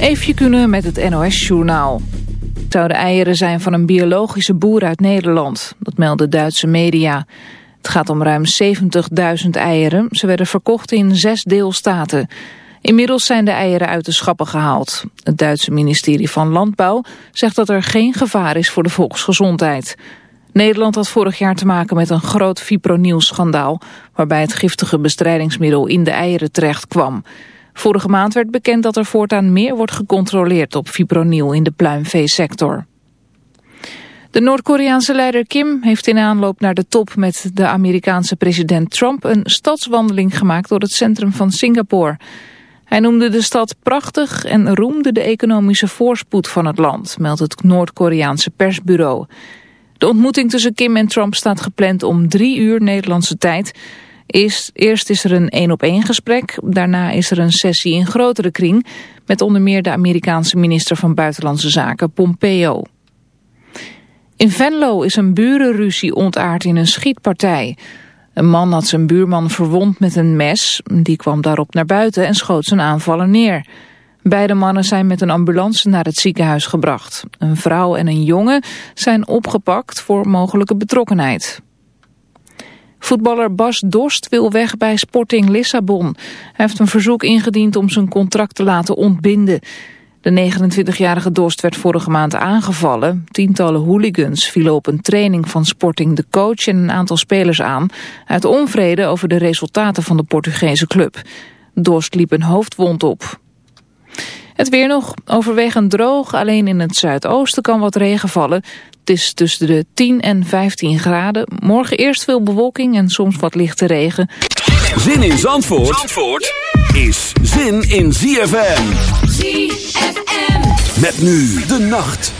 Eefje kunnen met het NOS-journaal. Het zouden eieren zijn van een biologische boer uit Nederland. Dat melden Duitse media. Het gaat om ruim 70.000 eieren. Ze werden verkocht in zes deelstaten. Inmiddels zijn de eieren uit de schappen gehaald. Het Duitse ministerie van Landbouw zegt dat er geen gevaar is voor de volksgezondheid. Nederland had vorig jaar te maken met een groot fipronil-schandaal... waarbij het giftige bestrijdingsmiddel in de eieren terecht kwam. Vorige maand werd bekend dat er voortaan meer wordt gecontroleerd op fipronil in de pluimveesector. De Noord-Koreaanse leider Kim heeft in aanloop naar de top met de Amerikaanse president Trump een stadswandeling gemaakt door het centrum van Singapore. Hij noemde de stad prachtig en roemde de economische voorspoed van het land, meldt het Noord-Koreaanse persbureau. De ontmoeting tussen Kim en Trump staat gepland om drie uur Nederlandse tijd. Eerst, eerst is er een één-op-één gesprek, daarna is er een sessie in grotere kring... met onder meer de Amerikaanse minister van Buitenlandse Zaken, Pompeo. In Venlo is een burenruzie ontaard in een schietpartij. Een man had zijn buurman verwond met een mes. Die kwam daarop naar buiten en schoot zijn aanvaller neer. Beide mannen zijn met een ambulance naar het ziekenhuis gebracht. Een vrouw en een jongen zijn opgepakt voor mogelijke betrokkenheid. Voetballer Bas Dorst wil weg bij Sporting Lissabon. Hij heeft een verzoek ingediend om zijn contract te laten ontbinden. De 29-jarige Dorst werd vorige maand aangevallen. Tientallen hooligans vielen op een training van Sporting de coach en een aantal spelers aan... uit onvrede over de resultaten van de Portugese club. Dorst liep een hoofdwond op. Het weer nog overwegend droog, alleen in het zuidoosten kan wat regen vallen. Het is tussen de 10 en 15 graden. Morgen eerst veel bewolking en soms wat lichte regen. Zin in Zandvoort, Zandvoort is zin in ZFM. ZFM. Met nu de nacht.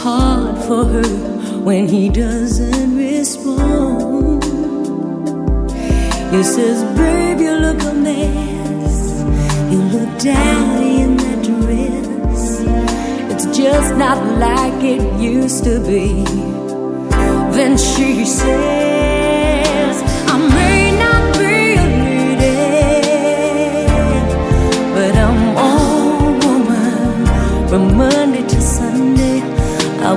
hard for her when he doesn't respond. He says, Babe, you look a mess. You look down in that dress. It's just not like it used to be. Then she says,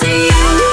to you.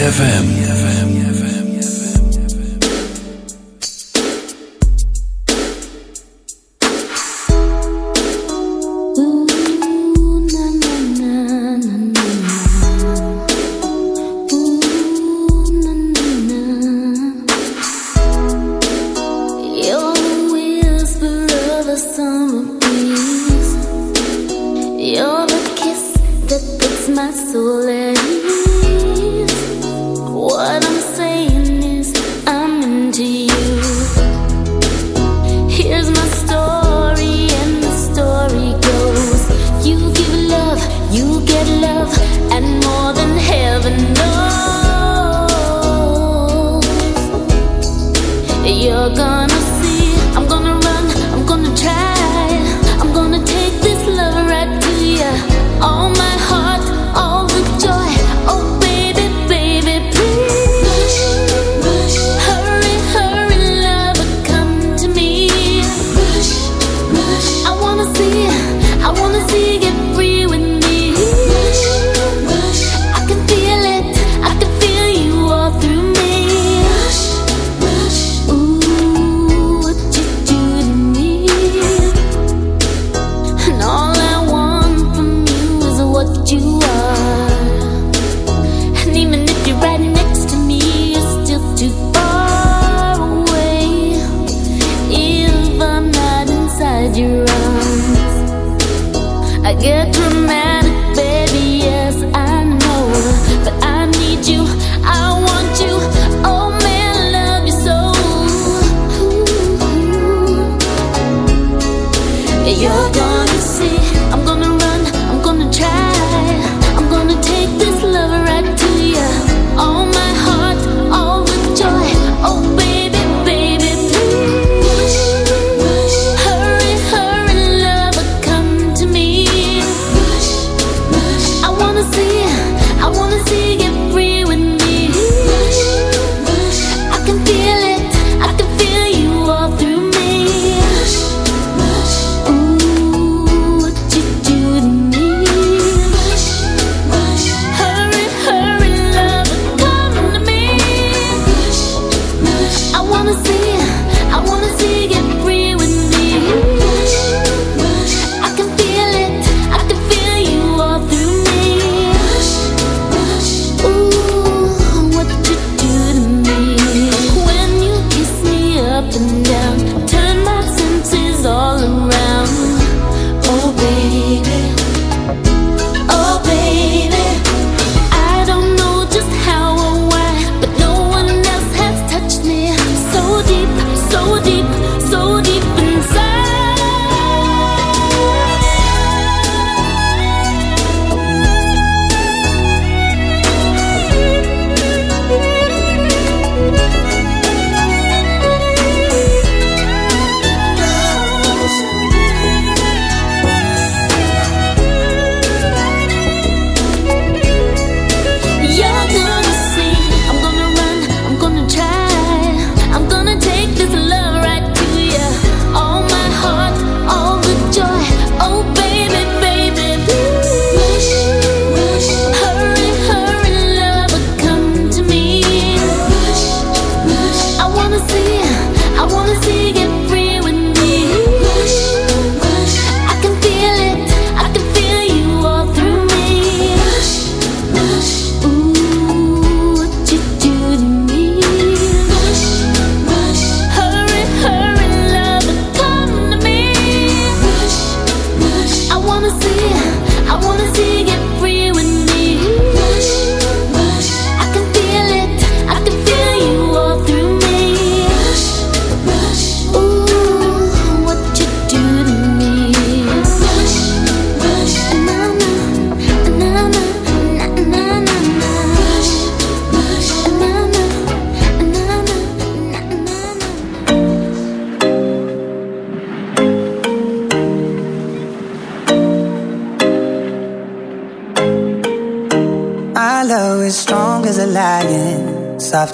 ZFM.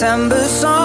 December song.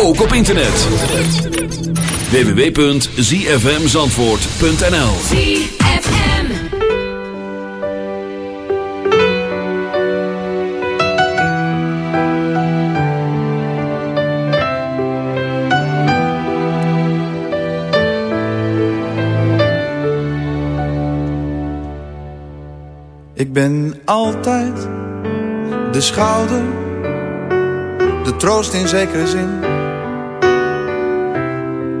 Ook op internet. www.zfmzandvoort.nl ZFM. Ik ben altijd de schouder, de troost in zekere zin.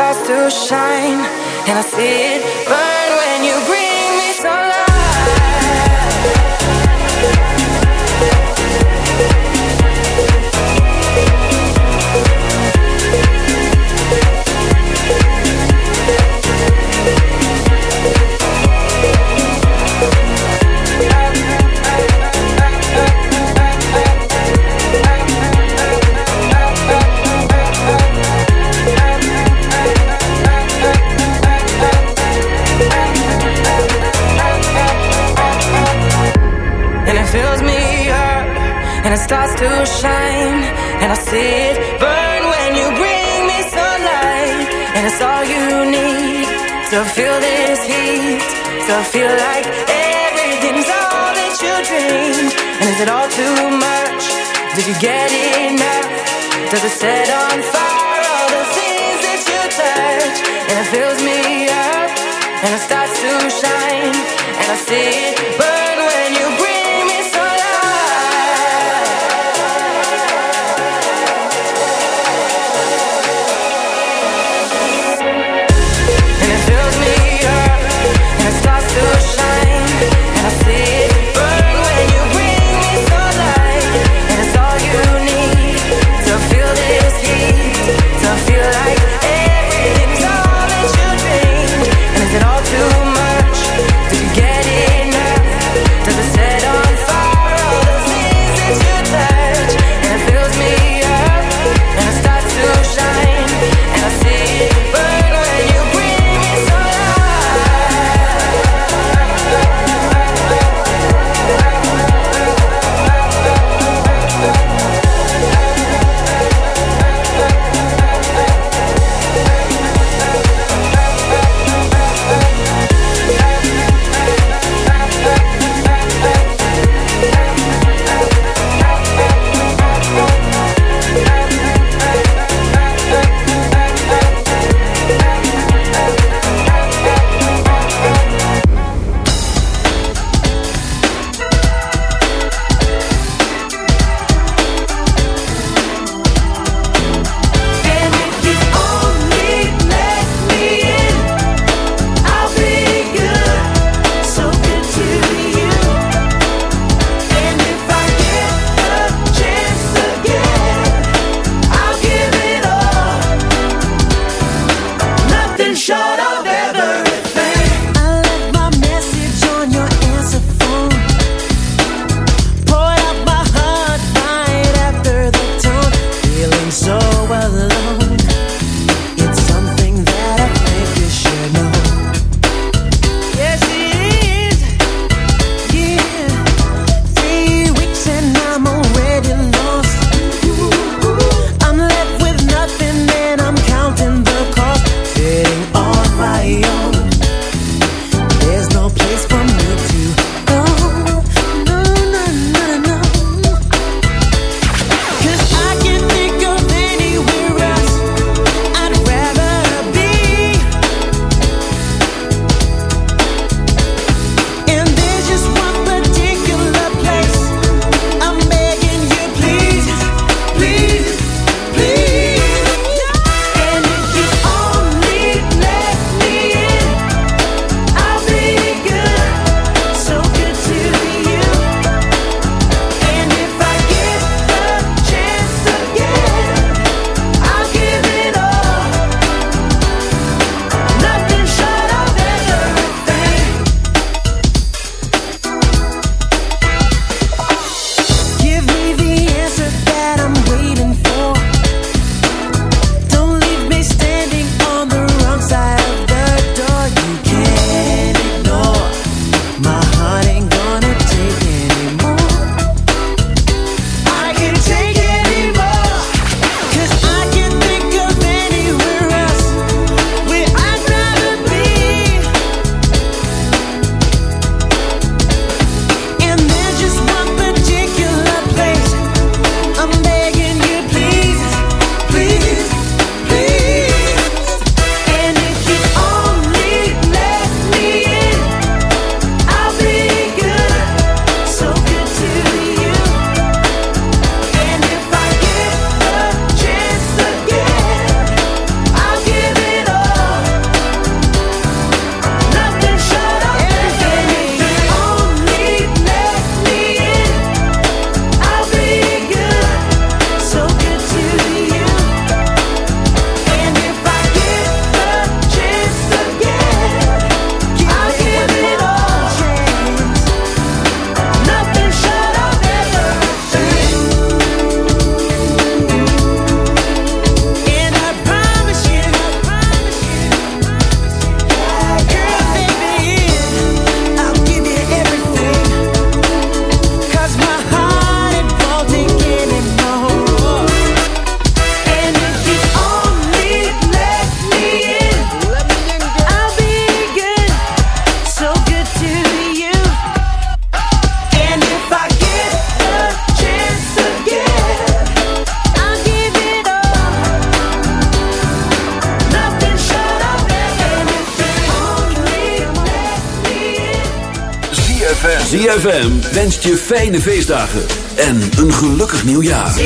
stars to shine, and I see To feel this heat. to feel like everything's all that you dreamed. And is it all too much? Did you get enough? Does it set on fire? ZFM wenst je fijne feestdagen en een gelukkig nieuwjaar. I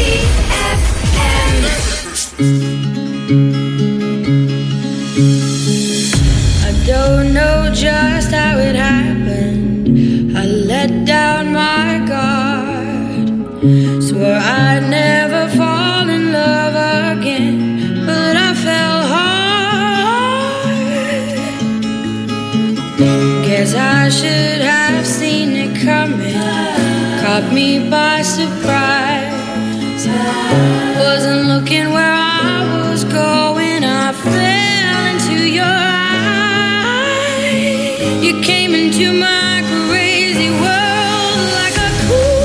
don't know just how it happened. I let down my guard. Swore I'd never fall in love again, but I fell hard. Guess I should have coming. Caught me by surprise. Wasn't looking where I was going. I fell into your eyes. You came into my crazy world like a cool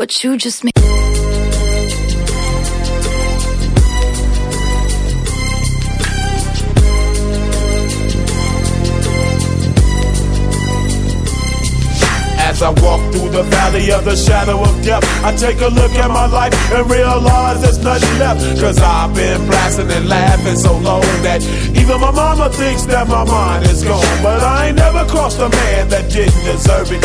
What you just made. As I walk through the valley of the shadow of death, I take a look at my life and realize there's nothing left. Cause I've been blasting and laughing so long that even my mama thinks that my mind is gone. But I ain't never crossed a man that didn't deserve it.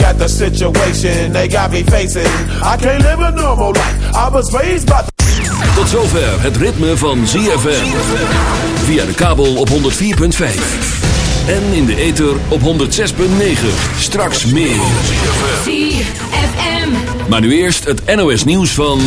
Look at the situation they got me facing. I can't live a normal life. I was raised by Tot zover het ritme van ZFM. Via de kabel op 104.5. En in de ether op 106.9. Straks meer. ZFM. Maar nu eerst het NOS nieuws van...